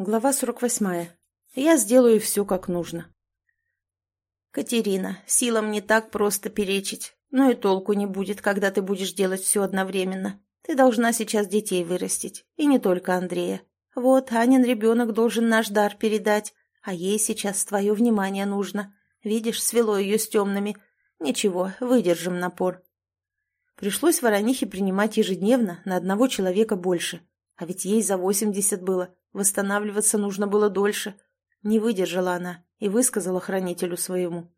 Глава 48. Я сделаю все как нужно. Катерина, силам не так просто перечить, но и толку не будет, когда ты будешь делать все одновременно. Ты должна сейчас детей вырастить, и не только Андрея. Вот, Анин ребенок должен наш дар передать, а ей сейчас твое внимание нужно. Видишь, свело ее с темными. Ничего, выдержим напор. Пришлось Воронихе принимать ежедневно на одного человека больше. А ведь ей за восемьдесят было. Восстанавливаться нужно было дольше. Не выдержала она и высказала хранителю своему.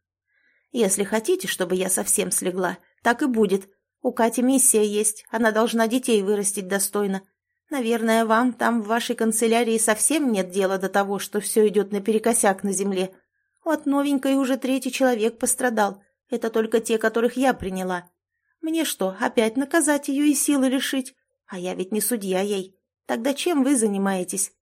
«Если хотите, чтобы я совсем слегла, так и будет. У Кати миссия есть, она должна детей вырастить достойно. Наверное, вам там в вашей канцелярии совсем нет дела до того, что все идет наперекосяк на земле. От новенькой уже третий человек пострадал. Это только те, которых я приняла. Мне что, опять наказать ее и силы лишить? А я ведь не судья ей. Тогда чем вы занимаетесь?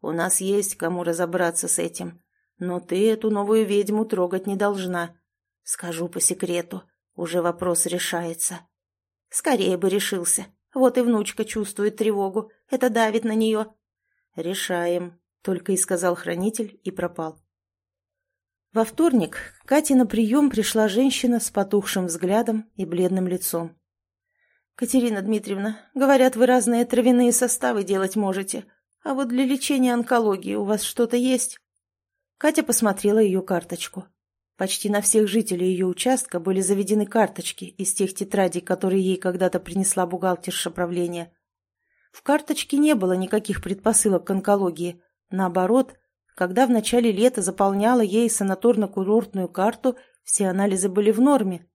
У нас есть кому разобраться с этим. Но ты эту новую ведьму трогать не должна. Скажу по секрету. Уже вопрос решается. Скорее бы решился. Вот и внучка чувствует тревогу. Это давит на нее. Решаем, только и сказал хранитель и пропал. Во вторник Кате на прием пришла женщина с потухшим взглядом и бледным лицом. «Катерина Дмитриевна, говорят, вы разные травяные составы делать можете. А вот для лечения онкологии у вас что-то есть?» Катя посмотрела ее карточку. Почти на всех жителей ее участка были заведены карточки из тех тетрадей, которые ей когда-то принесла бухгалтерша правления. В карточке не было никаких предпосылок к онкологии. Наоборот, когда в начале лета заполняла ей санаторно-курортную карту, все анализы были в норме.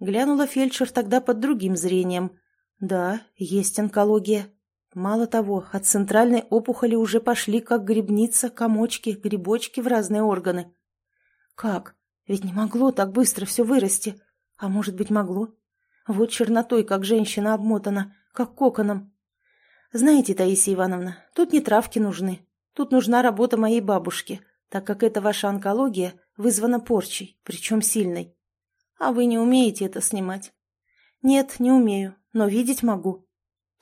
Глянула фельдшер тогда под другим зрением. Да, есть онкология. Мало того, от центральной опухоли уже пошли как грибница, комочки, грибочки в разные органы. Как? Ведь не могло так быстро все вырасти. А может быть, могло? Вот чернотой, как женщина обмотана, как коконом. Знаете, Таисия Ивановна, тут не травки нужны. Тут нужна работа моей бабушки, так как эта ваша онкология вызвана порчей, причем сильной. А вы не умеете это снимать? Нет, не умею, но видеть могу.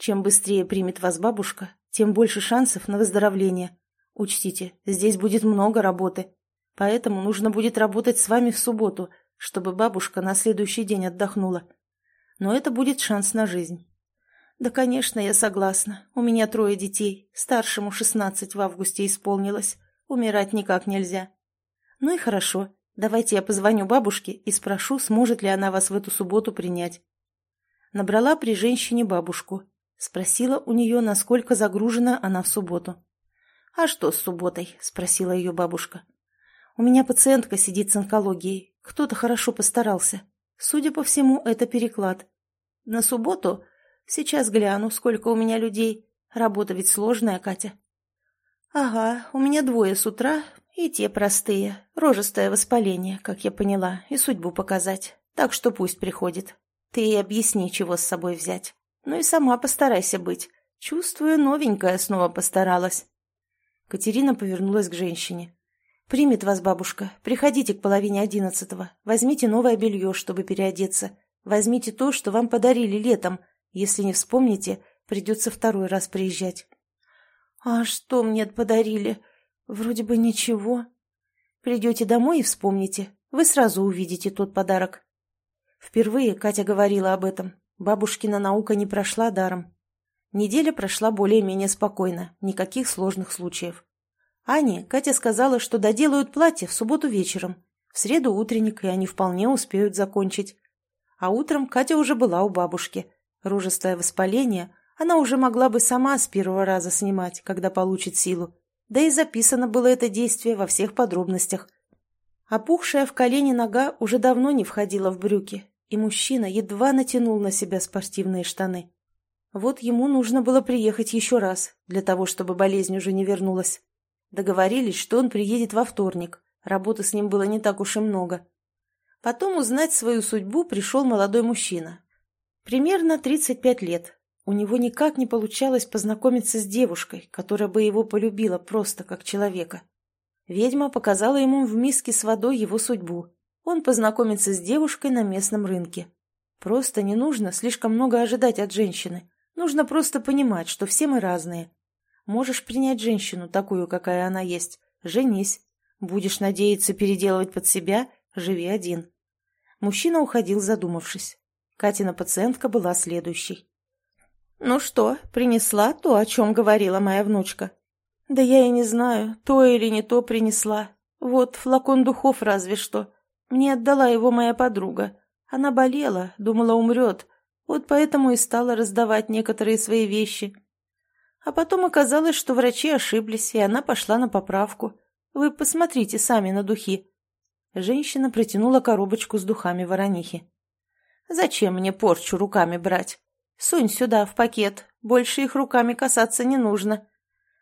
Чем быстрее примет вас бабушка, тем больше шансов на выздоровление. Учтите, здесь будет много работы. Поэтому нужно будет работать с вами в субботу, чтобы бабушка на следующий день отдохнула. Но это будет шанс на жизнь. Да, конечно, я согласна. У меня трое детей. Старшему шестнадцать в августе исполнилось. Умирать никак нельзя. Ну и хорошо. Давайте я позвоню бабушке и спрошу, сможет ли она вас в эту субботу принять. Набрала при женщине бабушку. Спросила у нее, насколько загружена она в субботу. «А что с субботой?» – спросила ее бабушка. «У меня пациентка сидит с онкологией. Кто-то хорошо постарался. Судя по всему, это переклад. На субботу? Сейчас гляну, сколько у меня людей. Работа ведь сложная, Катя». «Ага, у меня двое с утра, и те простые. Рожестое воспаление, как я поняла, и судьбу показать. Так что пусть приходит. Ты и объясни, чего с собой взять. Ну и сама постарайся быть. Чувствую, новенькая снова постаралась. Катерина повернулась к женщине. «Примет вас бабушка. Приходите к половине одиннадцатого. Возьмите новое белье, чтобы переодеться. Возьмите то, что вам подарили летом. Если не вспомните, придется второй раз приезжать». «А что мне подарили?» «Вроде бы ничего. Придете домой и вспомните. Вы сразу увидите тот подарок». Впервые Катя говорила об этом. Бабушкина наука не прошла даром. Неделя прошла более-менее спокойно, никаких сложных случаев. Ане Катя сказала, что доделают платье в субботу вечером. В среду утренник, и они вполне успеют закончить. А утром Катя уже была у бабушки. Ружестое воспаление она уже могла бы сама с первого раза снимать, когда получит силу да и записано было это действие во всех подробностях. Опухшая в колени нога уже давно не входила в брюки, и мужчина едва натянул на себя спортивные штаны. Вот ему нужно было приехать еще раз, для того, чтобы болезнь уже не вернулась. Договорились, что он приедет во вторник, работы с ним было не так уж и много. Потом узнать свою судьбу пришел молодой мужчина. Примерно 35 лет, у него никак не получалось познакомиться с девушкой, которая бы его полюбила просто как человека. Ведьма показала ему в миске с водой его судьбу. Он познакомится с девушкой на местном рынке. Просто не нужно слишком много ожидать от женщины. Нужно просто понимать, что все мы разные. Можешь принять женщину, такую, какая она есть. Женись. Будешь надеяться переделывать под себя, живи один. Мужчина уходил, задумавшись. Катина пациентка была следующей. «Ну что, принесла то, о чем говорила моя внучка?» «Да я и не знаю, то или не то принесла. Вот, флакон духов разве что. Мне отдала его моя подруга. Она болела, думала, умрет. Вот поэтому и стала раздавать некоторые свои вещи. А потом оказалось, что врачи ошиблись, и она пошла на поправку. Вы посмотрите сами на духи». Женщина протянула коробочку с духами воронихи. «Зачем мне порчу руками брать? Сунь сюда, в пакет. Больше их руками касаться не нужно.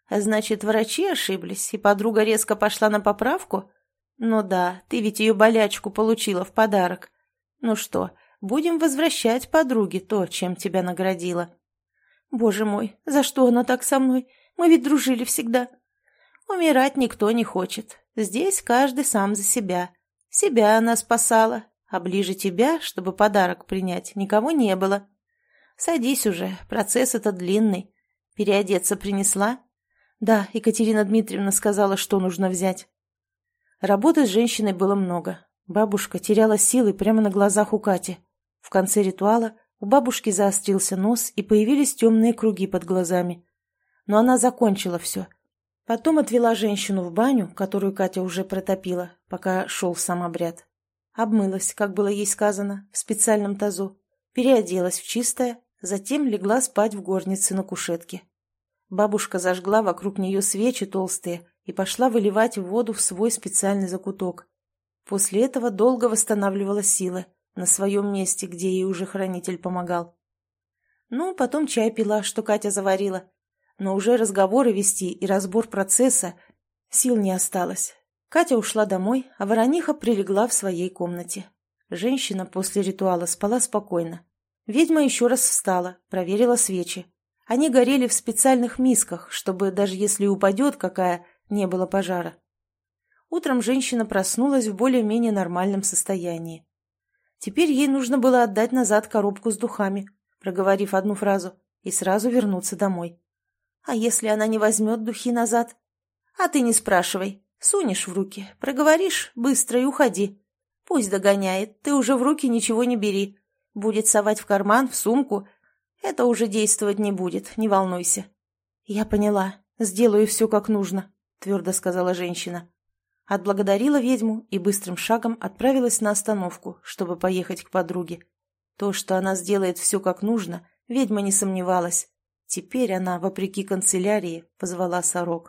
А значит, врачи ошиблись, и подруга резко пошла на поправку? Ну да, ты ведь ее болячку получила в подарок. Ну что, будем возвращать подруге то, чем тебя наградила. Боже мой, за что она так со мной? Мы ведь дружили всегда. Умирать никто не хочет. Здесь каждый сам за себя. Себя она спасала, а ближе тебя, чтобы подарок принять, никого не было. «Садись уже, процесс этот длинный. Переодеться принесла?» «Да, Екатерина Дмитриевна сказала, что нужно взять». Работы с женщиной было много. Бабушка теряла силы прямо на глазах у Кати. В конце ритуала у бабушки заострился нос и появились темные круги под глазами. Но она закончила все. Потом отвела женщину в баню, которую Катя уже протопила, пока шел сам обряд. Обмылась, как было ей сказано, в специальном тазу, переоделась в чистое Затем легла спать в горнице на кушетке. Бабушка зажгла вокруг нее свечи толстые и пошла выливать воду в свой специальный закуток. После этого долго восстанавливала силы на своем месте, где ей уже хранитель помогал. Ну, потом чай пила, что Катя заварила. Но уже разговоры вести и разбор процесса сил не осталось. Катя ушла домой, а Ворониха прилегла в своей комнате. Женщина после ритуала спала спокойно. Ведьма еще раз встала, проверила свечи. Они горели в специальных мисках, чтобы, даже если упадет какая, не было пожара. Утром женщина проснулась в более-менее нормальном состоянии. Теперь ей нужно было отдать назад коробку с духами, проговорив одну фразу, и сразу вернуться домой. А если она не возьмет духи назад? А ты не спрашивай. Сунешь в руки, проговоришь быстро и уходи. Пусть догоняет, ты уже в руки ничего не бери. Будет совать в карман, в сумку. Это уже действовать не будет, не волнуйся. Я поняла. Сделаю все как нужно, твердо сказала женщина. Отблагодарила ведьму и быстрым шагом отправилась на остановку, чтобы поехать к подруге. То, что она сделает все как нужно, ведьма не сомневалась. Теперь она, вопреки канцелярии, позвала сорок.